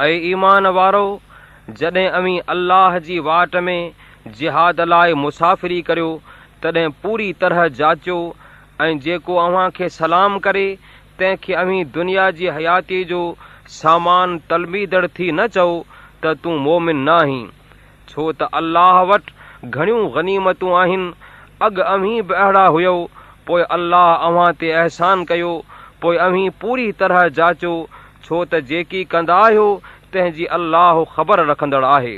ऐं ईमान वारो जॾहिं अमी अलाह जी वाट में जिहाद लाइ मुसाफ़िरी करियो तॾहिं पूरी तरह जाचियो ऐं जेको अव्हां खे सलाम करे तंहिंखे अमी दुनिया जी हयाती जो सामान तलबीदड़ थी न चओ त तूं मोमिन न आहीं छो त अल्लाह वटि घणियूं ग़नीमतूं आहिनि अॻु अमी अहिड़ा हुयो पोइ अलाह अव्हां ते अहसान कयो पोइ अमी पूरी तरह जाचो छो त जेकी कंदा आहियो तंहिंजी अलाह ख़बर रखंदड़ आहे